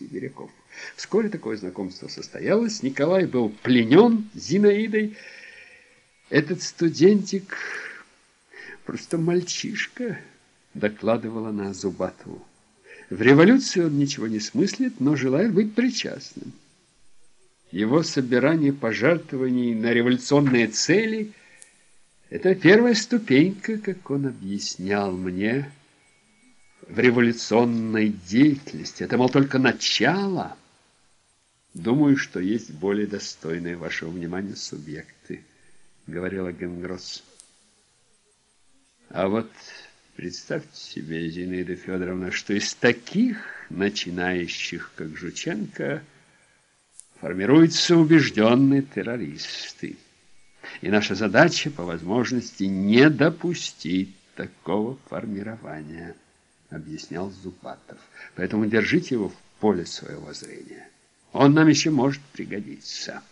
сибиряков. Вскоре такое знакомство состоялось. Николай был пленен Зинаидой. Этот студентик просто мальчишка, докладывала на Зубатову. В революции он ничего не смыслит, но желает быть причастным. Его собирание пожертвований на революционные цели – это первая ступенька, как он объяснял мне, в революционной деятельности. Это, мол, только начало. Думаю, что есть более достойные вашего внимания субъекты, говорила Генгросс. А вот представьте себе, Зинаида Федоровна, что из таких начинающих, как Жученко, формируются убежденные террористы. И наша задача, по возможности, не допустить такого формирования объяснял Зубатов. Поэтому держите его в поле своего зрения. Он нам еще может пригодиться.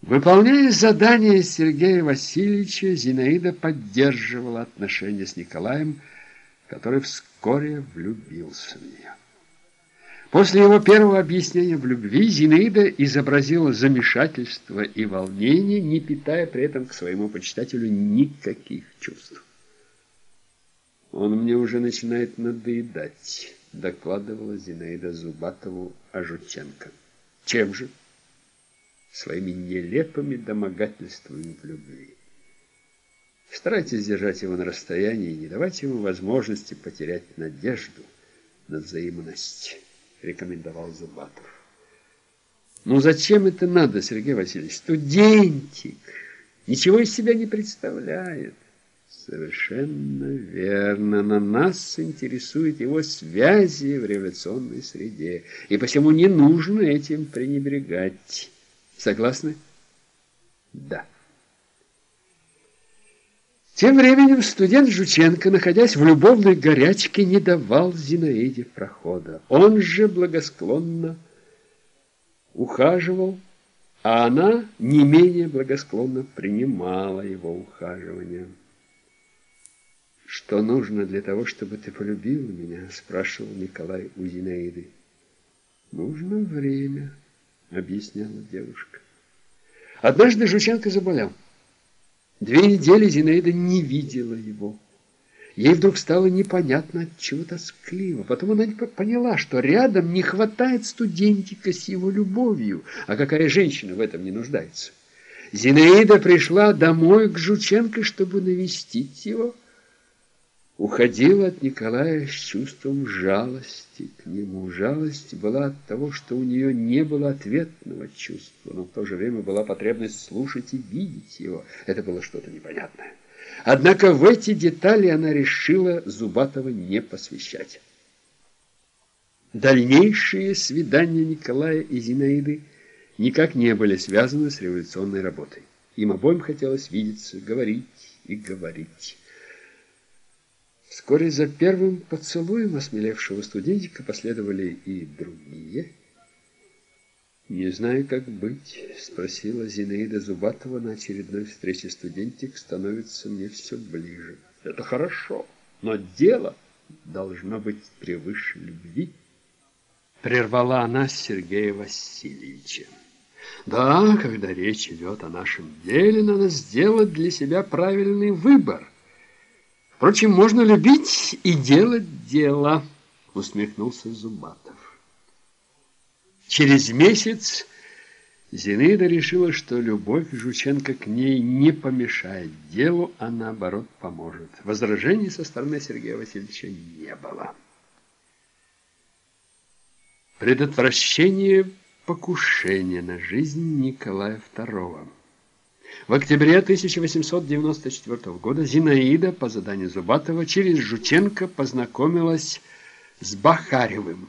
Выполняя задание Сергея Васильевича, Зинаида поддерживала отношения с Николаем, который вскоре влюбился в нее. После его первого объяснения в любви Зинаида изобразила замешательство и волнение, не питая при этом к своему почитателю никаких чувств. Он мне уже начинает надоедать, докладывала Зинаида Зубатову Ажутенко. Чем же? Своими нелепыми домогательствами в любви. Старайтесь держать его на расстоянии и не давать ему возможности потерять надежду на взаимность, рекомендовал Зубатов. Ну зачем это надо, Сергей Васильевич? Студентик, ничего из себя не представляет. Совершенно верно. На нас интересуют его связи в революционной среде, и посему не нужно этим пренебрегать. Согласны? Да. Тем временем студент Жученко, находясь в любовной горячке, не давал Зинаиде прохода. Он же благосклонно ухаживал, а она не менее благосклонно принимала его ухаживание. «Что нужно для того, чтобы ты полюбила меня?» – спрашивал Николай у Зинаиды. «Нужно время», – объясняла девушка. Однажды Жученко заболел. Две недели Зинаида не видела его. Ей вдруг стало непонятно, от чего тоскливо. Потом она поняла, что рядом не хватает студентика с его любовью, а какая женщина в этом не нуждается. Зинаида пришла домой к Жученко, чтобы навестить его, уходила от Николая с чувством жалости к нему. Жалость была от того, что у нее не было ответного чувства, но в то же время была потребность слушать и видеть его. Это было что-то непонятное. Однако в эти детали она решила Зубатова не посвящать. Дальнейшие свидания Николая и Зинаиды никак не были связаны с революционной работой. Им обоим хотелось видеться, говорить и говорить. Вскоре за первым поцелуем осмелевшего студентика последовали и другие. «Не знаю, как быть», — спросила Зинаида Зубатова на очередной встрече студентик, становится мне все ближе. «Это хорошо, но дело должно быть превыше любви», — прервала она Сергея Васильевича. «Да, когда речь идет о нашем деле, надо сделать для себя правильный выбор». Впрочем, можно любить и делать дело, усмехнулся Зубатов. Через месяц Зинаида решила, что любовь Жученко к ней не помешает делу, а наоборот поможет. Возражений со стороны Сергея Васильевича не было. Предотвращение покушения на жизнь Николая II. В октябре 1894 года Зинаида по заданию Зубатова через Жученко познакомилась с Бахаревым,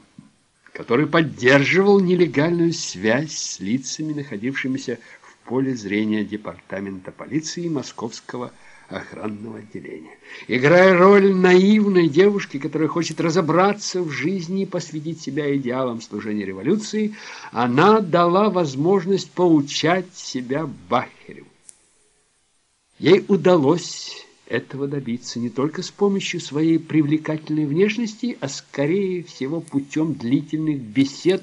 который поддерживал нелегальную связь с лицами, находившимися в поле зрения департамента полиции Московского охранного отделения. Играя роль наивной девушки, которая хочет разобраться в жизни и посвятить себя идеалам служения революции, она дала возможность поучать себя Бахареву. Ей удалось этого добиться не только с помощью своей привлекательной внешности, а скорее всего путем длительных бесед